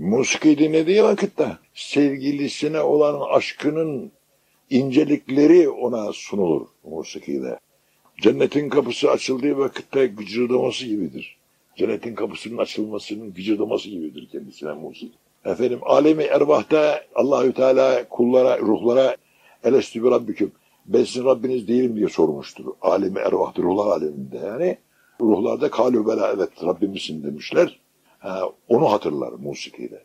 Musiki dinlediği vakitte sevgilisine olan aşkının incelikleri ona sunulur musikide. Cennetin kapısı açıldığı vakitte gıcırdaması gibidir. Cennetin kapısının açılmasının gıcırdaması gibidir kendisine musik. Efendim alemi ervahta Allahü Teala kullara, ruhlara elestü bir rabbiküm. Ben sizin Rabbiniz değilim diye sormuştur. Alemi ervahta ruhlar aleminde yani. Ruhlarda kalü bela evet Rabbimizsin demişler. Ha, onu hatırlar musikide.